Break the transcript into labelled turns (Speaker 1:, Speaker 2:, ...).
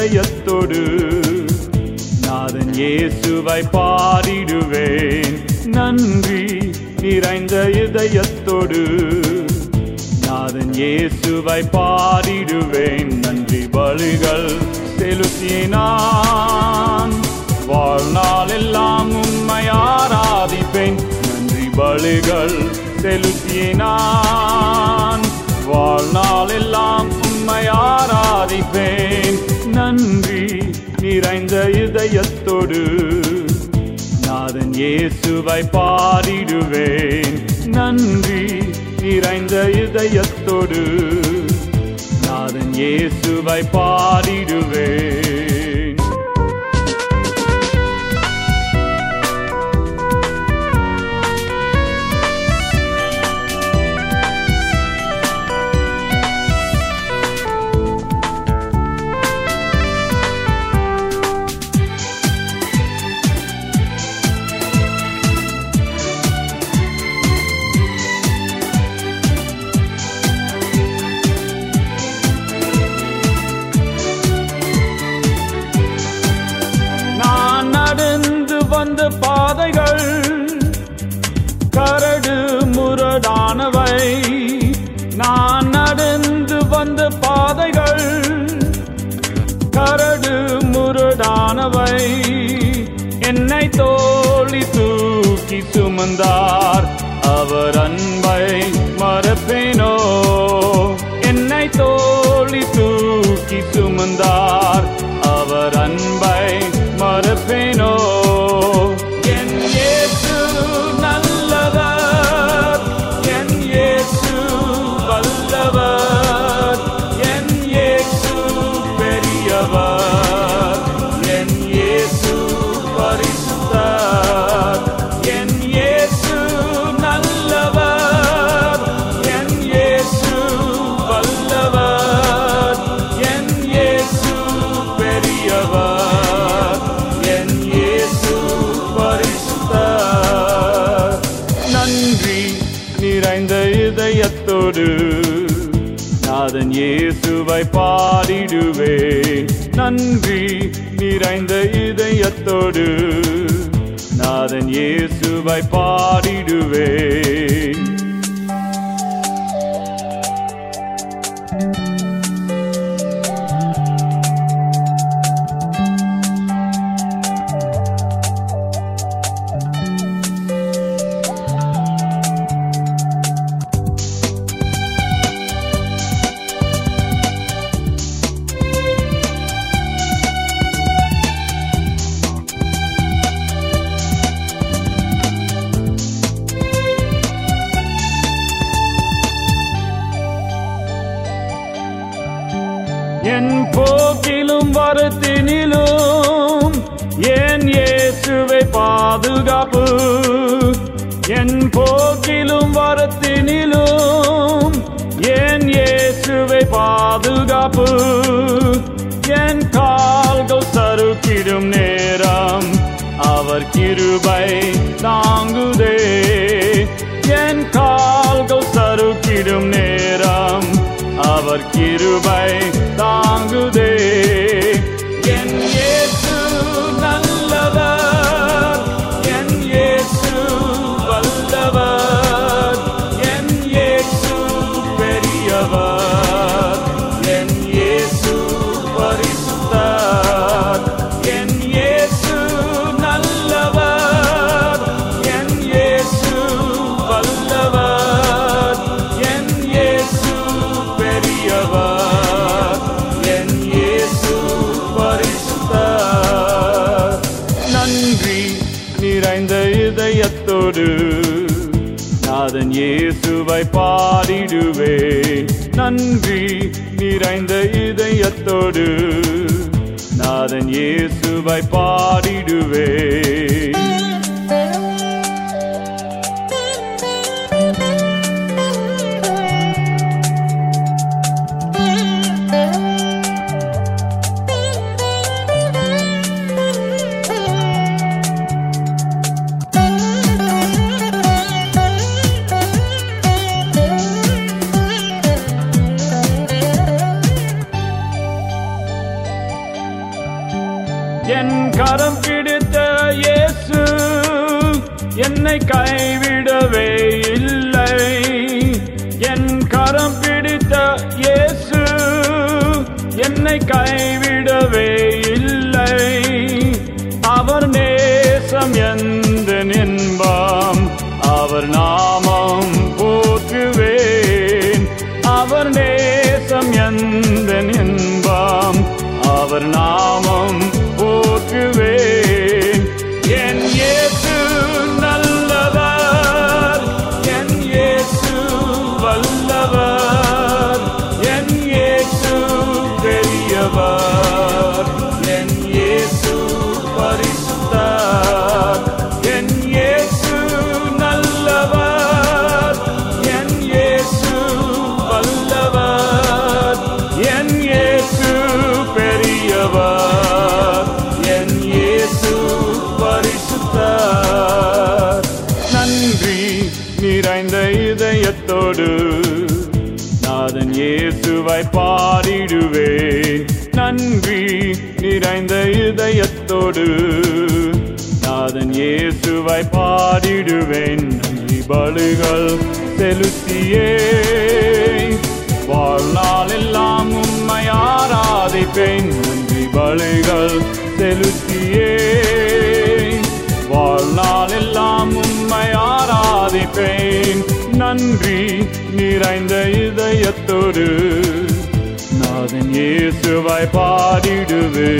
Speaker 1: இருதயத்தோடு நாதன் இயேசுவை பாடிடுவேன். நன்றி நிறைந்த இதயத்தோடு நாதன் இயேசுவை பாடிடுவேன். நன்றி பலிகள் செலுத்தினான். வாழ்நாளெல்லாம் உண்மை ஆராதிப்பேன். நன்றி பலிகள் செலுத்தினான். வாழ்நாளெல்லாம் உண்மை ஆராதிப்பேன். நன்றி நிறைந்த இதயத்தோடு நாதன் இயேசுவை பாடிடுவேன். நன்றி நிறைந்த இதயத்தோடு நாதன் இயேசுவை பாடிடுவேன். தோழி தூக்கி சுமந்தார். அவர் அன்பை மறப்பேனோ? என்னை தோழி தூக்கி சுமந்தார். அவர் அன்பை மறப்பேனோ? இதயத்தோடு நாதன் இயேசுவை பாடிடுவே. நன்றி நிறைந்த இதயத்தோடு நாதன் இயேசுவை பாடிடுவேன் போக்கிலும் என் இயேசுவை பாதுகாப்பு. என் போக்கிலும் வரத்தினிலும் என் இயேசுவை பாதுகாப்பு. என் கால்கள் சறுக்கிடும் நேரம் அவர் கிருபை தாங்குதே. என் கால்கள் சறுக்கிடும் நேரம் அவர் கிருபை தாங்குதே. நிறைந்த இதயத்தோடு நாதன் இயேசுவை பாடிடுவேன். நன்றி நிறைந்த இதயத்தோடு நாதன் இயேசுவை பாடிடுவேன். என் கரம் பிடித்த இயேசு என்னை கைவிடவே இல்லை. என் கரம் பிடித்த இயேசு என்னை கைவிடவே இதயத்தோடு நாதன் இயேசுவை பாடிடுவேன் நன்றி நிறைந்த இதயத்தோடு நாதன் இயேசுவை பாடிடுவேன். நன்றி பலுகள் செலுத்தியே. வாழ்நாள் எல்லாம் உம்மை ஆராதிப்பேன். நன்றி பலுகள் செலுத்தியே. வாழ்நாள் எல்லாம் உம்மை ஆராதிப்பேன். நன்றி நிறைந்த இதயத்தோடு நாதன் இயேசுவாய் பாடிடுவே